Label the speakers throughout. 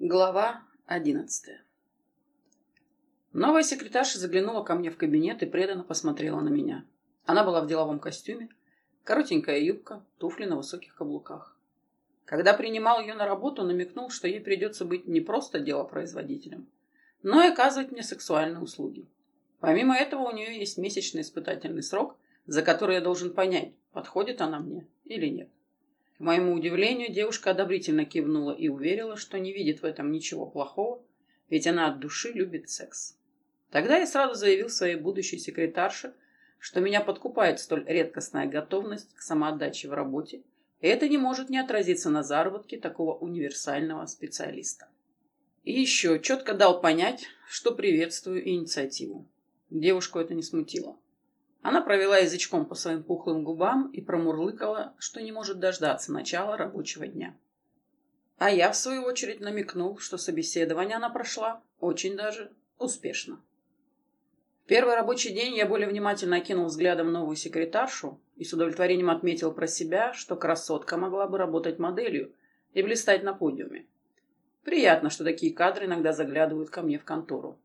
Speaker 1: Глава одиннадцатая Новая секретарша заглянула ко мне в кабинет и преданно посмотрела на меня. Она была в деловом костюме, коротенькая юбка, туфли на высоких каблуках. Когда принимал ее на работу, намекнул, что ей придется быть не просто делопроизводителем, но и оказывать мне сексуальные услуги. Помимо этого, у нее есть месячный испытательный срок, за который я должен понять, подходит она мне или нет. К моему удивлению, девушка одобрительно кивнула и уверила, что не видит в этом ничего плохого, ведь она от души любит секс. Тогда я сразу заявил своей будущей секретарше, что меня подкупает столь редкостная готовность к самоотдаче в работе, и это не может не отразиться на заработке такого универсального специалиста. И еще четко дал понять, что приветствую инициативу. Девушку это не смутило. Она провела язычком по своим пухлым губам и промурлыкала, что не может дождаться начала рабочего дня. А я, в свою очередь, намекнул, что собеседование она прошла очень даже успешно. В первый рабочий день я более внимательно окинул взглядом новую секретаршу и с удовлетворением отметил про себя, что красотка могла бы работать моделью и блистать на подиуме. Приятно, что такие кадры иногда заглядывают ко мне в контору.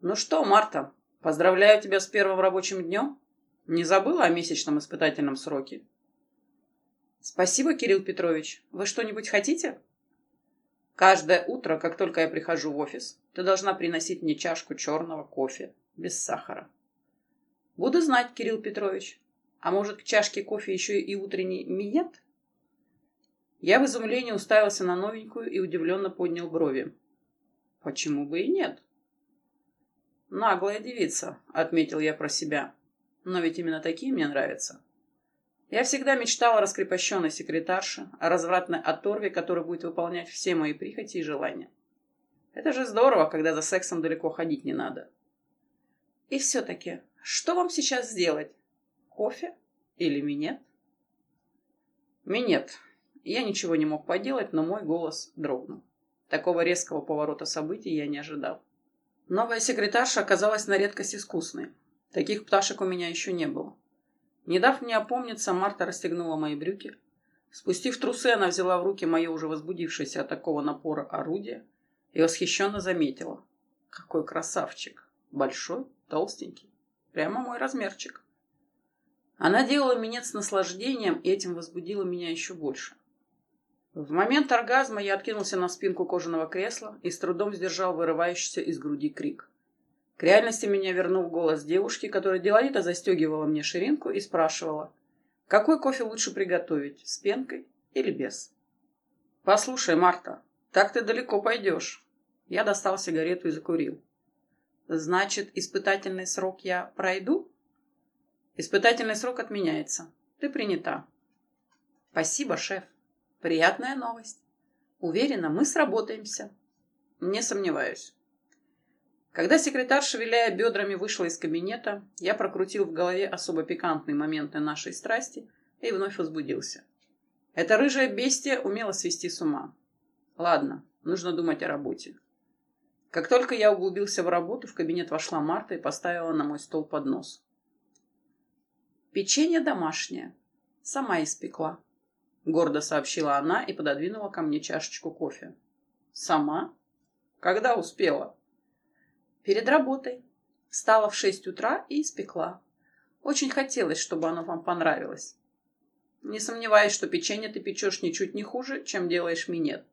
Speaker 1: «Ну что, Марта, Поздравляю тебя с первым рабочим днем. Не забыла о месячном испытательном сроке? Спасибо, Кирилл Петрович. Вы что-нибудь хотите? Каждое утро, как только я прихожу в офис, ты должна приносить мне чашку черного кофе без сахара. Буду знать, Кирилл Петрович. А может, к чашке кофе еще и утренний минет? Я в изумлении уставился на новенькую и удивленно поднял брови. Почему бы и нет? «Наглая девица», — отметил я про себя. «Но ведь именно такие мне нравятся». Я всегда мечтал о раскрепощенной секретарше, о развратной оторве, которая будет выполнять все мои прихоти и желания. Это же здорово, когда за сексом далеко ходить не надо. И все-таки, что вам сейчас сделать? Кофе или минет? Минет. Я ничего не мог поделать, но мой голос дрогнул. Такого резкого поворота событий я не ожидал. Новая секретарша оказалась на редкость искусной. Таких пташек у меня еще не было. Не дав мне опомниться, Марта расстегнула мои брюки. Спустив трусы, она взяла в руки мое уже возбудившееся от такого напора орудие и восхищенно заметила. Какой красавчик! Большой, толстенький. Прямо мой размерчик. Она делала минет с наслаждением, и этим возбудила меня еще больше. В момент оргазма я откинулся на спинку кожаного кресла и с трудом сдержал вырывающийся из груди крик. К реальности меня вернул голос девушки, которая деловито застегивала мне ширинку и спрашивала, какой кофе лучше приготовить, с пенкой или без? «Послушай, Марта, так ты далеко пойдешь». Я достал сигарету и закурил. «Значит, испытательный срок я пройду?» «Испытательный срок отменяется. Ты принята». «Спасибо, шеф». Приятная новость. Уверена, мы сработаемся. Не сомневаюсь. Когда секретарша, виляя бедрами, вышла из кабинета, я прокрутил в голове особо пикантные моменты нашей страсти и вновь возбудился. Эта рыжая бестия умела свести с ума. Ладно, нужно думать о работе. Как только я углубился в работу, в кабинет вошла Марта и поставила на мой стол поднос. Печенье домашнее. Сама испекла. Гордо сообщила она и пододвинула ко мне чашечку кофе. Сама? Когда успела? Перед работой. Встала в шесть утра и испекла. Очень хотелось, чтобы оно вам понравилось. Не сомневаюсь, что печенье ты печешь ничуть не хуже, чем делаешь минет.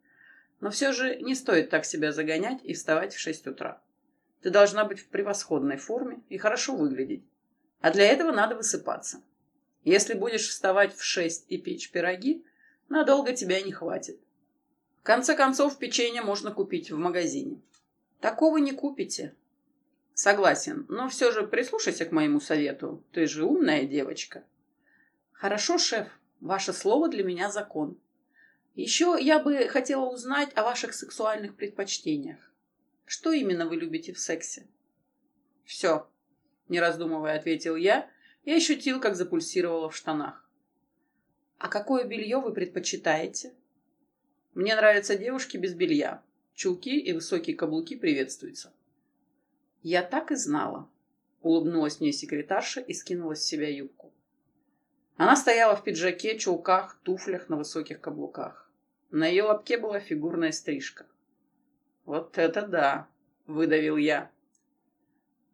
Speaker 1: Но все же не стоит так себя загонять и вставать в шесть утра. Ты должна быть в превосходной форме и хорошо выглядеть. А для этого надо высыпаться. Если будешь вставать в шесть и печь пироги, надолго тебя не хватит. В конце концов, печенье можно купить в магазине. Такого не купите. Согласен, но все же прислушайся к моему совету. Ты же умная девочка. Хорошо, шеф, ваше слово для меня закон. Еще я бы хотела узнать о ваших сексуальных предпочтениях. Что именно вы любите в сексе? Все, не раздумывая, ответил я и ощутил, как запульсировало в штанах. «А какое белье вы предпочитаете?» «Мне нравятся девушки без белья. Чулки и высокие каблуки приветствуются». «Я так и знала», — улыбнулась мне секретарша и скинула с себя юбку. Она стояла в пиджаке, чулках, туфлях на высоких каблуках. На ее лобке была фигурная стрижка. Вот это да, выдавил я.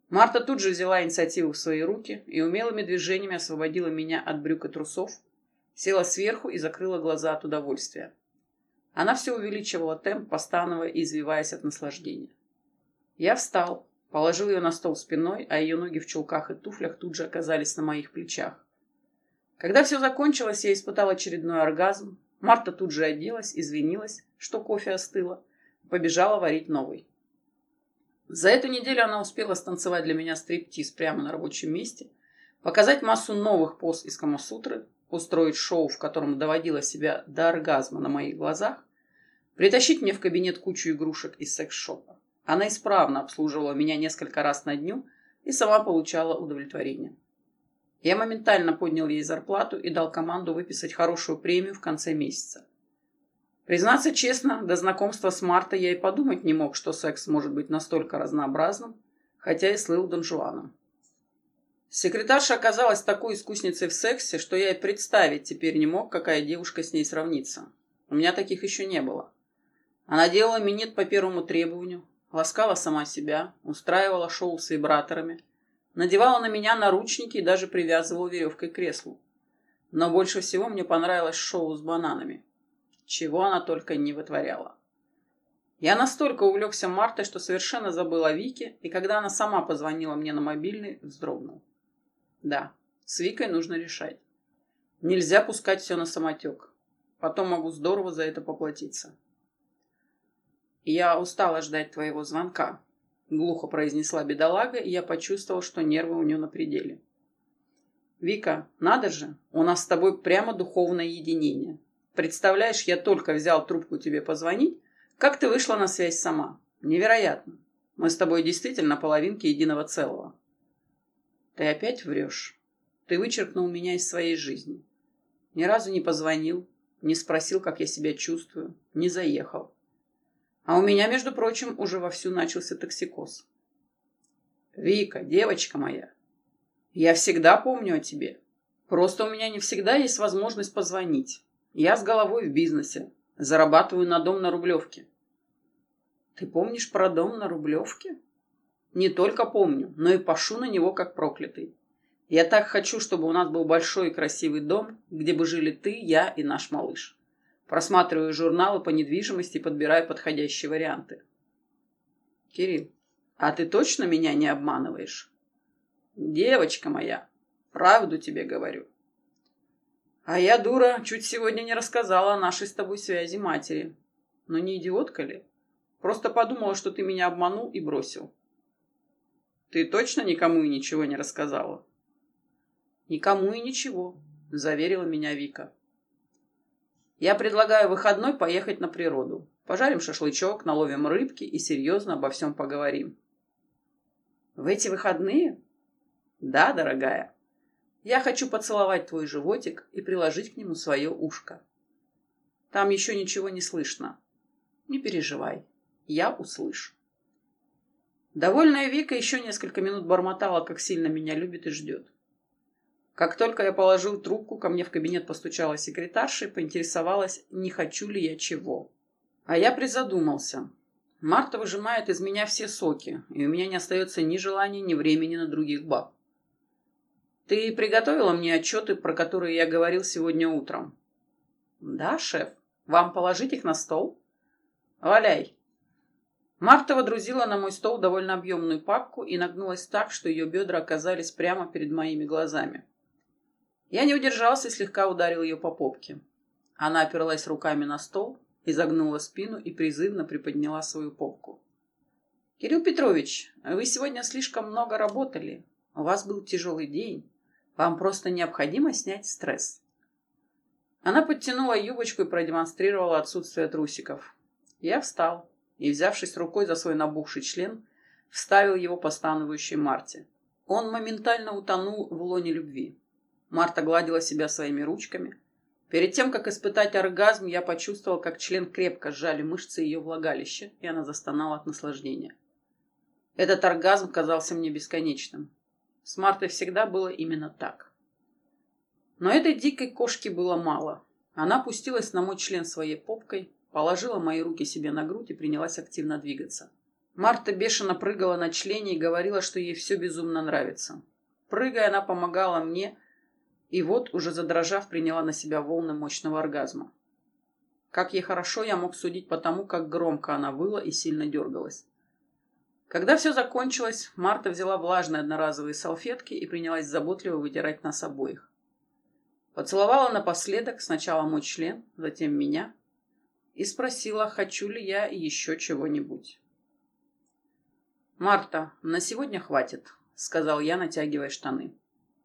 Speaker 1: Марта тут же взяла инициативу в свои руки и умелыми движениями освободила меня от брюк и трусов, села сверху и закрыла глаза от удовольствия. Она все увеличивала темп, постановая и извиваясь от наслаждения. Я встал, положил ее на стол спиной, а ее ноги в чулках и туфлях тут же оказались на моих плечах. Когда все закончилось, я испытал очередной оргазм. Марта тут же оделась, извинилась, что кофе остыло, побежала варить новый. За эту неделю она успела станцевать для меня стриптиз прямо на рабочем месте, показать массу новых поз из Камасутры, устроить шоу, в котором доводила себя до оргазма на моих глазах, притащить мне в кабинет кучу игрушек из секс-шопа. Она исправно обслуживала меня несколько раз на дню и сама получала удовлетворение. Я моментально поднял ей зарплату и дал команду выписать хорошую премию в конце месяца. Признаться честно, до знакомства с Мартой я и подумать не мог, что секс может быть настолько разнообразным, хотя и слыл Дон Жуаном. Секретарша оказалась такой искусницей в сексе, что я и представить теперь не мог, какая девушка с ней сравнится. У меня таких еще не было. Она делала минет по первому требованию, ласкала сама себя, устраивала шоу с вибраторами, надевала на меня наручники и даже привязывала веревкой к креслу. Но больше всего мне понравилось шоу с бананами чего она только не вытворяла. Я настолько увлекся Мартой, что совершенно забыл о Вике, и когда она сама позвонила мне на мобильный, вздрогнул. Да, с Викой нужно решать. Нельзя пускать все на самотек. Потом могу здорово за это поплатиться. «Я устала ждать твоего звонка», — глухо произнесла бедолага, и я почувствовал, что нервы у нее на пределе. «Вика, надо же, у нас с тобой прямо духовное единение. Представляешь, я только взял трубку тебе позвонить, как ты вышла на связь сама. Невероятно. Мы с тобой действительно половинки единого целого. Ты опять врешь. Ты вычеркнул меня из своей жизни. Ни разу не позвонил, не спросил, как я себя чувствую, не заехал. А у меня, между прочим, уже вовсю начался токсикоз. Вика, девочка моя, я всегда помню о тебе. Просто у меня не всегда есть возможность позвонить. Я с головой в бизнесе. Зарабатываю на дом на Рублевке. Ты помнишь про дом на Рублевке? Не только помню, но и пошу на него как проклятый. Я так хочу, чтобы у нас был большой и красивый дом, где бы жили ты, я и наш малыш. Просматриваю журналы по недвижимости и подбираю подходящие варианты. Кирилл, а ты точно меня не обманываешь? Девочка моя, правду тебе говорю. А я, дура, чуть сегодня не рассказала о нашей с тобой связи матери. Но не идиотка ли? Просто подумала, что ты меня обманул и бросил. Ты точно никому и ничего не рассказала? Никому и ничего, заверила меня Вика. Я предлагаю выходной поехать на природу. Пожарим шашлычок, наловим рыбки и серьезно обо всем поговорим. В эти выходные? Да, дорогая. Я хочу поцеловать твой животик и приложить к нему свое ушко. Там еще ничего не слышно. Не переживай, я услышу. Довольная Вика еще несколько минут бормотала, как сильно меня любит и ждет. Как только я положил трубку, ко мне в кабинет постучала секретарша и поинтересовалась, не хочу ли я чего. А я призадумался. Марта выжимает из меня все соки, и у меня не остается ни желания, ни времени на других баб. Ты приготовила мне отчеты, про которые я говорил сегодня утром? Да, шеф. Вам положить их на стол? Валяй. Марта водрузила на мой стол довольно объемную папку и нагнулась так, что ее бедра оказались прямо перед моими глазами. Я не удержался и слегка ударил ее по попке. Она оперлась руками на стол, изогнула спину и призывно приподняла свою попку. «Кирилл Петрович, вы сегодня слишком много работали. У вас был тяжелый день. Вам просто необходимо снять стресс. Она подтянула юбочку и продемонстрировала отсутствие трусиков. Я встал и, взявшись рукой за свой набухший член, вставил его постановающей Марте. Он моментально утонул в лоне любви. Марта гладила себя своими ручками. Перед тем, как испытать оргазм, я почувствовал, как член крепко сжали мышцы ее влагалища, и она застонала от наслаждения. Этот оргазм казался мне бесконечным. С Мартой всегда было именно так. Но этой дикой кошки было мало. Она пустилась на мой член своей попкой, положила мои руки себе на грудь и принялась активно двигаться. Марта бешено прыгала на члене и говорила, что ей все безумно нравится. Прыгая, она помогала мне, и вот, уже задрожав, приняла на себя волны мощного оргазма. Как ей хорошо, я мог судить по тому, как громко она выла и сильно дергалась. Когда все закончилось, Марта взяла влажные одноразовые салфетки и принялась заботливо вытирать нас обоих. Поцеловала напоследок сначала мой член, затем меня, и спросила, хочу ли я еще чего-нибудь. «Марта, на сегодня хватит», — сказал я, натягивая штаны.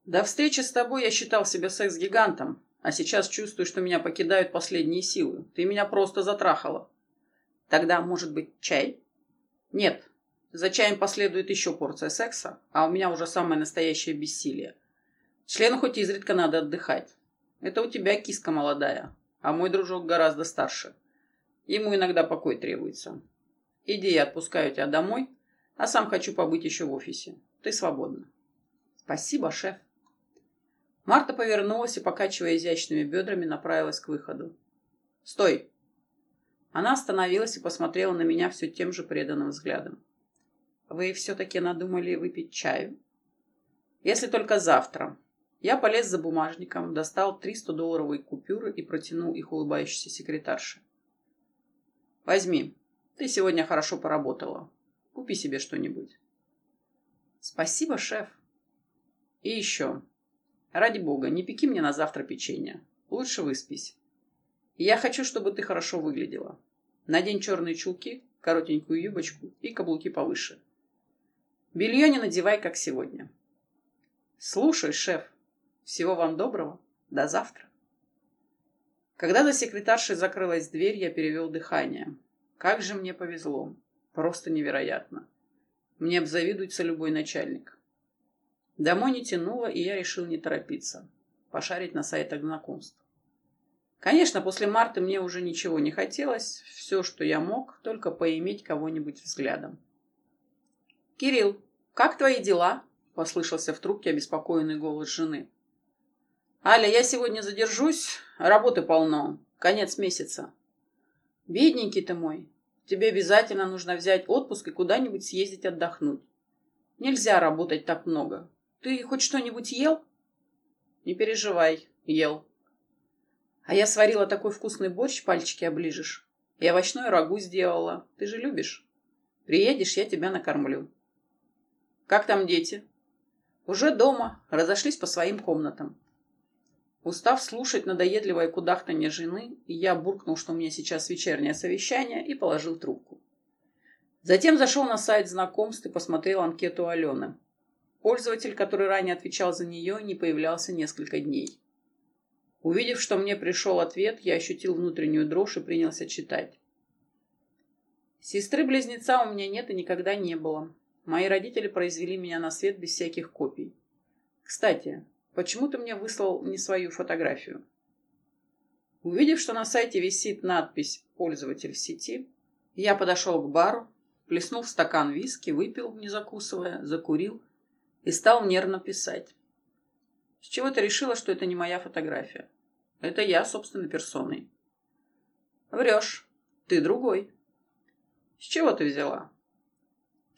Speaker 1: «До встречи с тобой я считал себя секс-гигантом, а сейчас чувствую, что меня покидают последние силы. Ты меня просто затрахала». «Тогда, может быть, чай?» «Нет, за чаем последует еще порция секса, а у меня уже самое настоящее бессилие. Члену хоть изредка надо отдыхать. Это у тебя киска молодая, а мой дружок гораздо старше. Ему иногда покой требуется. Иди, я отпускаю тебя домой, а сам хочу побыть еще в офисе. Ты свободна. Спасибо, шеф. Марта повернулась и, покачивая изящными бедрами, направилась к выходу. «Стой!» Она остановилась и посмотрела на меня все тем же преданным взглядом. Вы все-таки надумали выпить чаю? Если только завтра. Я полез за бумажником, достал 300-долларовые купюры и протянул их улыбающейся секретарше. Возьми. Ты сегодня хорошо поработала. Купи себе что-нибудь. Спасибо, шеф. И еще. Ради бога, не пеки мне на завтра печенье. Лучше выспись. Я хочу, чтобы ты хорошо выглядела. Надень черные чулки, коротенькую юбочку и каблуки повыше. Белье не надевай, как сегодня. Слушай, шеф, всего вам доброго. До завтра. Когда за секретаршей закрылась дверь, я перевел дыхание. Как же мне повезло. Просто невероятно. Мне обзавидуется любой начальник. Домой не тянуло, и я решил не торопиться. Пошарить на сайтах знакомств. Конечно, после марта мне уже ничего не хотелось. Все, что я мог, только поиметь кого-нибудь взглядом. «Кирилл, как твои дела?» – послышался в трубке обеспокоенный голос жены. «Аля, я сегодня задержусь. Работы полно. Конец месяца». «Бедненький ты мой. Тебе обязательно нужно взять отпуск и куда-нибудь съездить отдохнуть. Нельзя работать так много. Ты хоть что-нибудь ел?» «Не переживай. Ел». «А я сварила такой вкусный борщ, пальчики оближешь. И овощное рагу сделала. Ты же любишь. Приедешь, я тебя накормлю». Как там дети? Уже дома, разошлись по своим комнатам. Устав слушать надоедливое кудахтанье жены, я буркнул, что у меня сейчас вечернее совещание, и положил трубку. Затем зашел на сайт знакомств и посмотрел анкету Алены. Пользователь, который ранее отвечал за нее, не появлялся несколько дней. Увидев, что мне пришел ответ, я ощутил внутреннюю дрожь и принялся читать. Сестры-близнеца у меня нет и никогда не было. Мои родители произвели меня на свет без всяких копий. Кстати, почему ты мне выслал не свою фотографию? Увидев, что на сайте висит надпись «Пользователь в сети», я подошел к бару, плеснул в стакан виски, выпил, не закусывая, закурил и стал нервно писать. С чего ты решила, что это не моя фотография? Это я собственной персоной. Врешь. Ты другой. С чего ты взяла?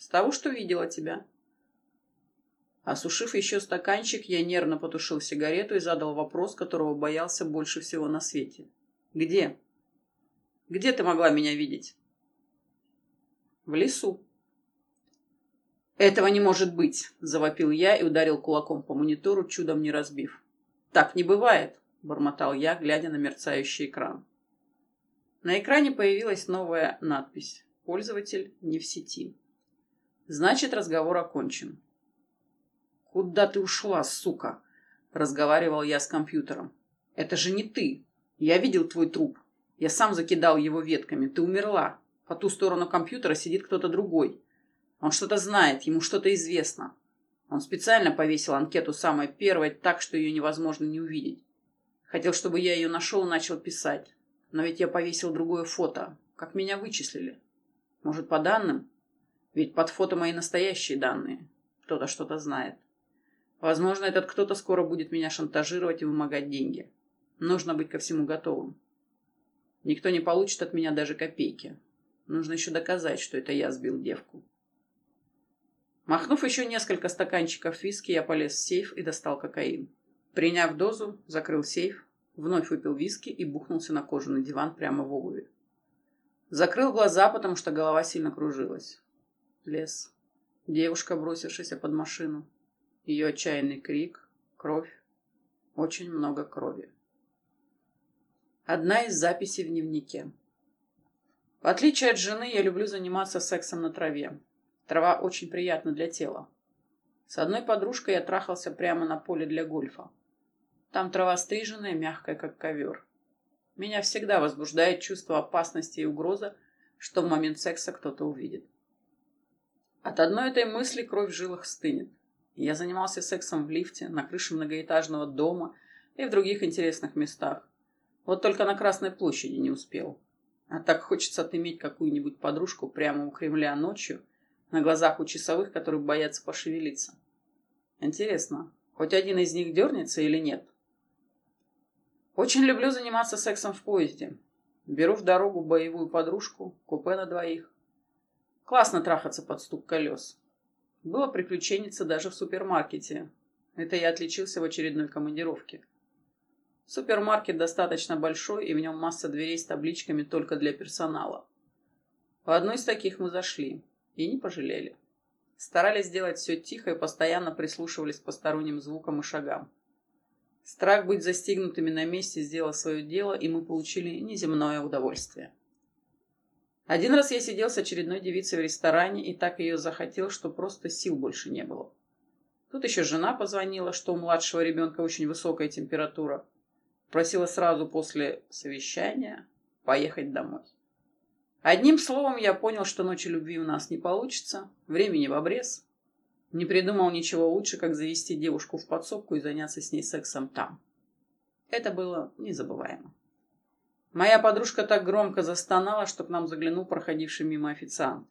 Speaker 1: С того, что видела тебя. Осушив еще стаканчик, я нервно потушил сигарету и задал вопрос, которого боялся больше всего на свете. «Где? Где ты могла меня видеть?» «В лесу». «Этого не может быть!» – завопил я и ударил кулаком по монитору, чудом не разбив. «Так не бывает!» – бормотал я, глядя на мерцающий экран. На экране появилась новая надпись «Пользователь не в сети». Значит, разговор окончен. «Куда ты ушла, сука?» – разговаривал я с компьютером. «Это же не ты. Я видел твой труп. Я сам закидал его ветками. Ты умерла. По ту сторону компьютера сидит кто-то другой. Он что-то знает, ему что-то известно. Он специально повесил анкету самой первой так, что ее невозможно не увидеть. Хотел, чтобы я ее нашел и начал писать. Но ведь я повесил другое фото. Как меня вычислили? Может, по данным? Ведь под фото мои настоящие данные. Кто-то что-то знает. Возможно, этот кто-то скоро будет меня шантажировать и вымогать деньги. Нужно быть ко всему готовым. Никто не получит от меня даже копейки. Нужно еще доказать, что это я сбил девку. Махнув еще несколько стаканчиков виски, я полез в сейф и достал кокаин. Приняв дозу, закрыл сейф, вновь выпил виски и бухнулся на кожаный диван прямо в обуви. Закрыл глаза, потому что голова сильно кружилась. Лес. Девушка, бросившаяся под машину. Ее отчаянный крик. Кровь. Очень много крови. Одна из записей в дневнике. В отличие от жены, я люблю заниматься сексом на траве. Трава очень приятна для тела. С одной подружкой я трахался прямо на поле для гольфа. Там трава стриженная, мягкая, как ковер. Меня всегда возбуждает чувство опасности и угроза, что в момент секса кто-то увидит. От одной этой мысли кровь в жилах стынет. Я занимался сексом в лифте, на крыше многоэтажного дома и в других интересных местах. Вот только на Красной площади не успел. А так хочется отыметь какую-нибудь подружку прямо у Кремля ночью, на глазах у часовых, которые боятся пошевелиться. Интересно, хоть один из них дернется или нет? Очень люблю заниматься сексом в поезде. Беру в дорогу боевую подружку, купе на двоих. Классно трахаться под стук колес. Было приключенница даже в супермаркете. Это я отличился в очередной командировке. Супермаркет достаточно большой, и в нем масса дверей с табличками только для персонала. В одну из таких мы зашли. И не пожалели. Старались сделать все тихо и постоянно прислушивались к посторонним звукам и шагам. Страх быть застигнутыми на месте сделал свое дело, и мы получили неземное удовольствие. Один раз я сидел с очередной девицей в ресторане и так ее захотел, что просто сил больше не было. Тут еще жена позвонила, что у младшего ребенка очень высокая температура. Просила сразу после совещания поехать домой. Одним словом, я понял, что ночи любви у нас не получится, времени в обрез, не придумал ничего лучше, как завести девушку в подсобку и заняться с ней сексом там. Это было незабываемо. Моя подружка так громко застонала, что к нам заглянул проходивший мимо официант.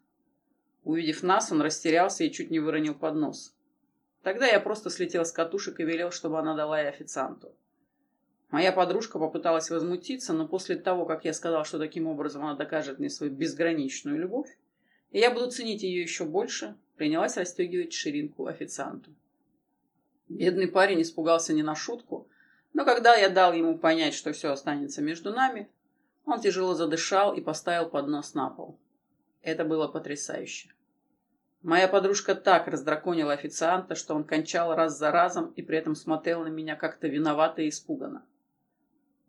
Speaker 1: Увидев нас, он растерялся и чуть не выронил поднос. Тогда я просто слетел с катушек и велел, чтобы она дала и официанту. Моя подружка попыталась возмутиться, но после того, как я сказал, что таким образом она докажет мне свою безграничную любовь, и я буду ценить ее еще больше, принялась расстегивать ширинку официанту. Бедный парень испугался не на шутку, но когда я дал ему понять, что все останется между нами, он тяжело задышал и поставил поднос на пол. Это было потрясающе. Моя подружка так раздраконила официанта, что он кончал раз за разом и при этом смотрел на меня как-то виновато и испуганно.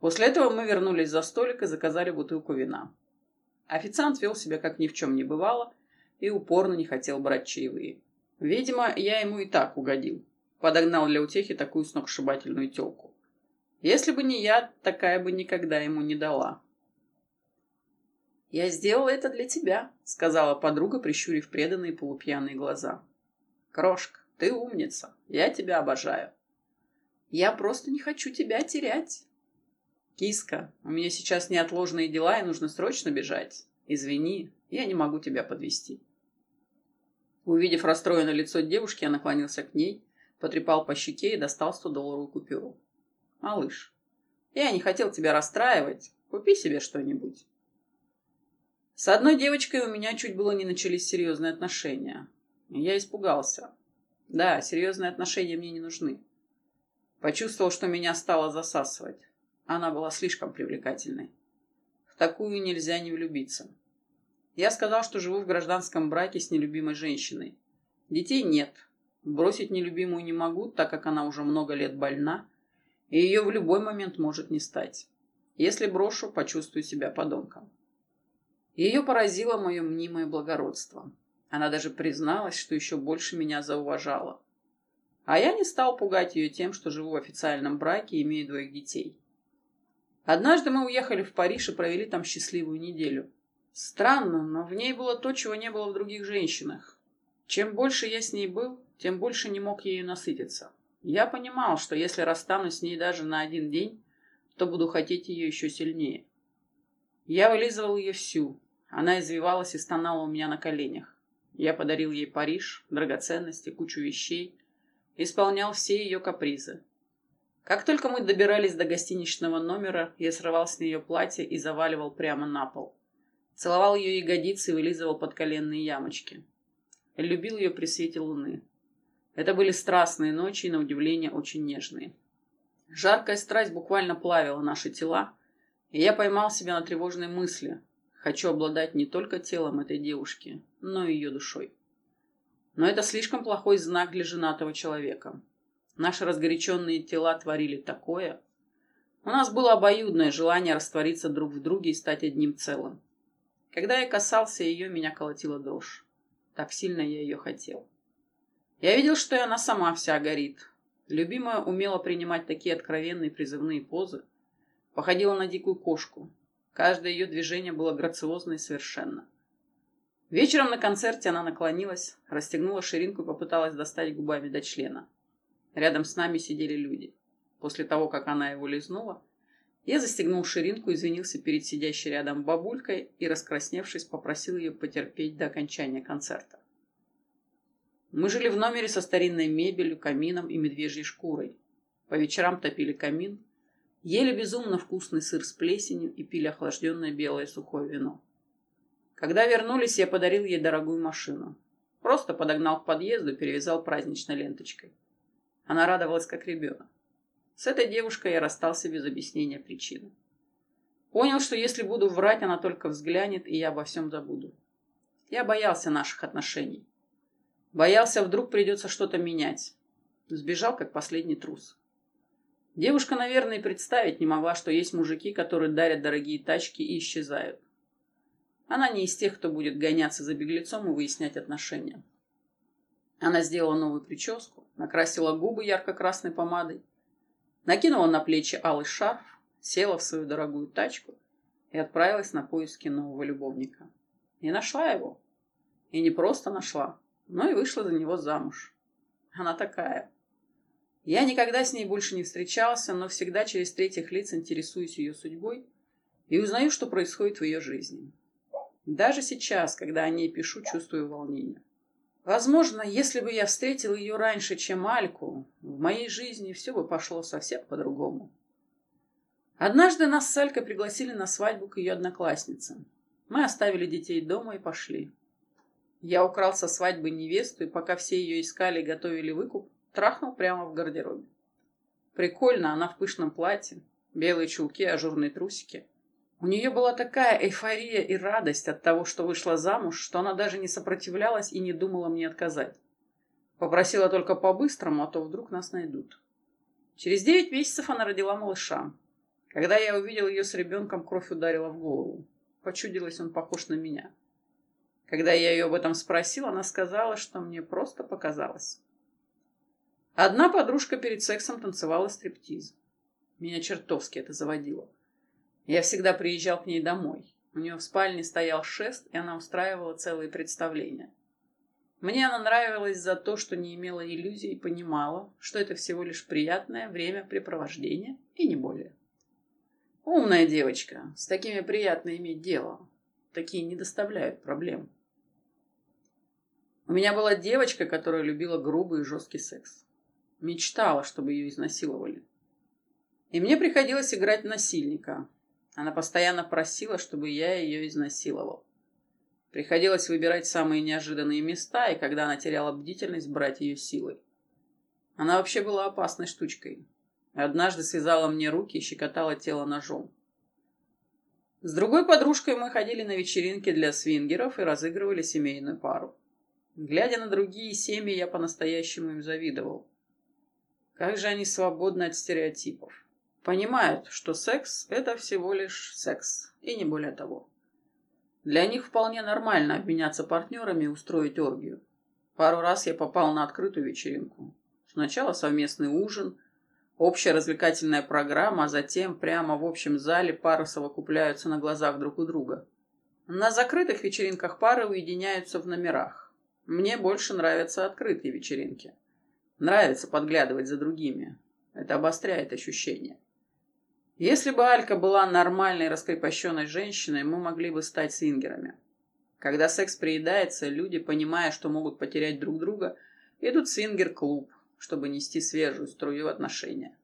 Speaker 1: После этого мы вернулись за столик и заказали бутылку вина. Официант вел себя как ни в чем не бывало и упорно не хотел брать чаевые. Видимо, я ему и так угодил. Подогнал для утехи такую сногсшибательную телку. Если бы не я, такая бы никогда ему не дала. «Я сделала это для тебя», — сказала подруга, прищурив преданные полупьяные глаза. «Крошка, ты умница. Я тебя обожаю». «Я просто не хочу тебя терять». «Киска, у меня сейчас неотложные дела, и нужно срочно бежать. Извини, я не могу тебя подвести. Увидев расстроенное лицо девушки, я наклонился к ней, потрепал по щеке и достал 100-долларовую купюру. «Малыш, я не хотел тебя расстраивать. Купи себе что-нибудь». С одной девочкой у меня чуть было не начались серьезные отношения. Я испугался. Да, серьезные отношения мне не нужны. Почувствовал, что меня стало засасывать. Она была слишком привлекательной. В такую нельзя не влюбиться. Я сказал, что живу в гражданском браке с нелюбимой женщиной. Детей нет. Бросить нелюбимую не могу, так как она уже много лет больна, и ее в любой момент может не стать. Если брошу, почувствую себя подонком. Ее поразило мое мнимое благородство. Она даже призналась, что еще больше меня зауважала. А я не стал пугать ее тем, что живу в официальном браке и имею двоих детей. Однажды мы уехали в Париж и провели там счастливую неделю. Странно, но в ней было то, чего не было в других женщинах. Чем больше я с ней был, тем больше не мог ею насытиться. Я понимал, что если расстанусь с ней даже на один день, то буду хотеть ее еще сильнее. Я вылизывал ее всю. Она извивалась и стонала у меня на коленях. Я подарил ей Париж, драгоценности, кучу вещей. Исполнял все ее капризы. Как только мы добирались до гостиничного номера, я срывал с нее платье и заваливал прямо на пол. Целовал ее ягодицы и вылизывал подколенные ямочки. Любил ее при свете луны. Это были страстные ночи и, на удивление, очень нежные. Жаркая страсть буквально плавила наши тела, и я поймал себя на тревожной мысли. Хочу обладать не только телом этой девушки, но и ее душой. Но это слишком плохой знак для женатого человека. Наши разгоряченные тела творили такое. У нас было обоюдное желание раствориться друг в друге и стать одним целым. Когда я касался ее, меня колотила дрожь. Так сильно я ее хотел. Я видел, что и она сама вся горит. Любимая умела принимать такие откровенные призывные позы. Походила на дикую кошку. Каждое ее движение было грациозно и совершенно. Вечером на концерте она наклонилась, расстегнула ширинку и попыталась достать губами до члена. Рядом с нами сидели люди. После того, как она его лизнула, я застегнул ширинку, извинился перед сидящей рядом бабулькой и, раскрасневшись, попросил ее потерпеть до окончания концерта. Мы жили в номере со старинной мебелью, камином и медвежьей шкурой. По вечерам топили камин, ели безумно вкусный сыр с плесенью и пили охлажденное белое сухое вино. Когда вернулись, я подарил ей дорогую машину. Просто подогнал к подъезду перевязал праздничной ленточкой. Она радовалась, как ребенок. С этой девушкой я расстался без объяснения причины. Понял, что если буду врать, она только взглянет, и я обо всем забуду. Я боялся наших отношений. Боялся, вдруг придется что-то менять. Сбежал, как последний трус. Девушка, наверное, представить не могла, что есть мужики, которые дарят дорогие тачки и исчезают. Она не из тех, кто будет гоняться за беглецом и выяснять отношения. Она сделала новую прическу, накрасила губы ярко-красной помадой, накинула на плечи алый шарф, села в свою дорогую тачку и отправилась на поиски нового любовника. И нашла его. И не просто нашла, но и вышла за него замуж. Она такая. Я никогда с ней больше не встречался, но всегда через третьих лиц интересуюсь ее судьбой и узнаю, что происходит в ее жизни. Даже сейчас, когда о ней пишу, чувствую волнение. Возможно, если бы я встретил ее раньше, чем Альку, в моей жизни все бы пошло совсем по-другому. Однажды нас с Алькой пригласили на свадьбу к ее одноклассницам. Мы оставили детей дома и пошли. Я украл со свадьбы невесту, и пока все ее искали и готовили выкуп, трахнул прямо в гардеробе. Прикольно, она в пышном платье, белые чулки, ажурные трусики. У нее была такая эйфория и радость от того, что вышла замуж, что она даже не сопротивлялась и не думала мне отказать. Попросила только по-быстрому, а то вдруг нас найдут. Через девять месяцев она родила малыша. Когда я увидел ее с ребенком, кровь ударила в голову. Почудилась он похож на меня. Когда я ее об этом спросил, она сказала, что мне просто показалось. Одна подружка перед сексом танцевала стриптиз. Меня чертовски это заводило. Я всегда приезжал к ней домой. У нее в спальне стоял шест, и она устраивала целые представления. Мне она нравилась за то, что не имела иллюзий и понимала, что это всего лишь приятное времяпрепровождение и не более. Умная девочка, с такими приятно иметь дело. Такие не доставляют проблем. У меня была девочка, которая любила грубый и жесткий секс. Мечтала, чтобы ее изнасиловали. И мне приходилось играть насильника, она постоянно просила, чтобы я ее изнасиловал. Приходилось выбирать самые неожиданные места, и когда она теряла бдительность, брать ее силой. Она вообще была опасной штучкой. Однажды связала мне руки и щекотала тело ножом. С другой подружкой мы ходили на вечеринки для свингеров и разыгрывали семейную пару. Глядя на другие семьи, я по-настоящему им завидовал. Как же они свободны от стереотипов. Понимают, что секс – это всего лишь секс, и не более того. Для них вполне нормально обменяться партнерами и устроить оргию. Пару раз я попал на открытую вечеринку. Сначала совместный ужин, общая развлекательная программа, а затем прямо в общем зале пары совокупляются на глазах друг у друга. На закрытых вечеринках пары уединяются в номерах. Мне больше нравятся открытые вечеринки. Нравится подглядывать за другими. Это обостряет ощущения. Если бы Алька была нормальной раскрепощенной женщиной, мы могли бы стать свингерами. Когда секс приедается, люди, понимая, что могут потерять друг друга, идут в свингер-клуб, чтобы нести свежую струю отношения.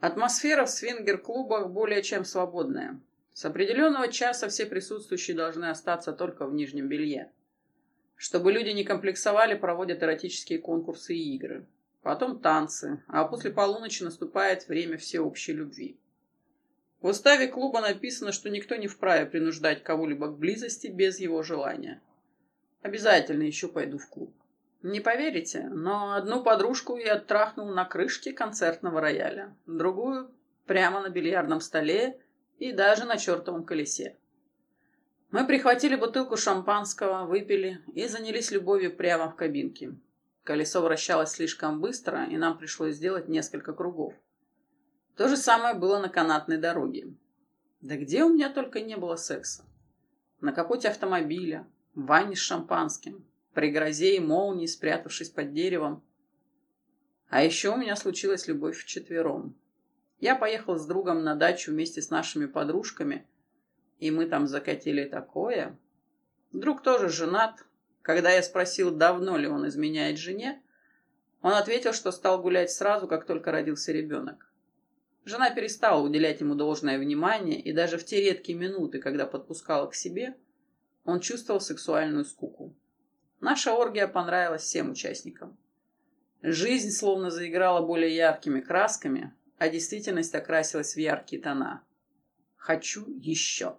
Speaker 1: Атмосфера в свингер-клубах более чем свободная. С определенного часа все присутствующие должны остаться только в нижнем белье. Чтобы люди не комплексовали, проводят эротические конкурсы и игры. Потом танцы, а после полуночи наступает время всеобщей любви. В уставе клуба написано, что никто не вправе принуждать кого-либо к близости без его желания. Обязательно еще пойду в клуб. Не поверите, но одну подружку я оттрахнул на крышке концертного рояля, другую прямо на бильярдном столе и даже на чертовом колесе. Мы прихватили бутылку шампанского, выпили и занялись любовью прямо в кабинке. Колесо вращалось слишком быстро, и нам пришлось сделать несколько кругов. То же самое было на канатной дороге. Да где у меня только не было секса. На капоте автомобиля, в ванне с шампанским, при грозе и молнии, спрятавшись под деревом. А еще у меня случилась любовь вчетвером. Я поехал с другом на дачу вместе с нашими подружками, и мы там закатили такое. Друг тоже женат. Когда я спросил, давно ли он изменяет жене, он ответил, что стал гулять сразу, как только родился ребенок. Жена перестала уделять ему должное внимание, и даже в те редкие минуты, когда подпускала к себе, он чувствовал сексуальную скуку. Наша оргия понравилась всем участникам. Жизнь словно заиграла более яркими красками, а действительность окрасилась в яркие тона. Хочу еще.